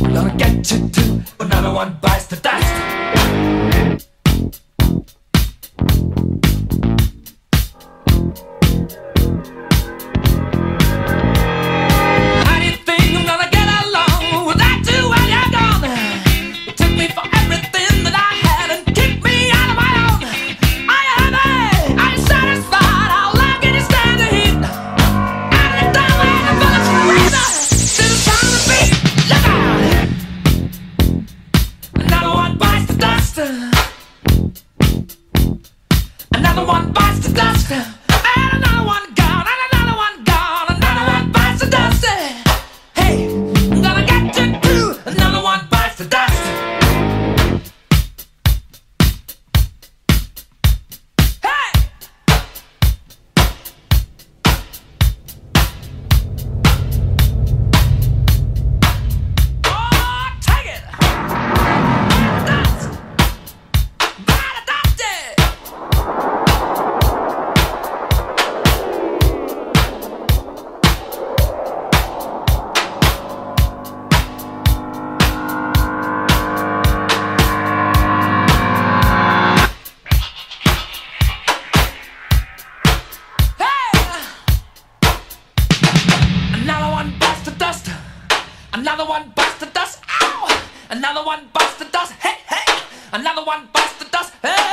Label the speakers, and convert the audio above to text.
Speaker 1: we're gonna get you too. but Another one bites the dust. One bites the dust. Another one bites the dust. Ow! Another one bites the dust. Hey, hey! Another one bites the dust. Hey!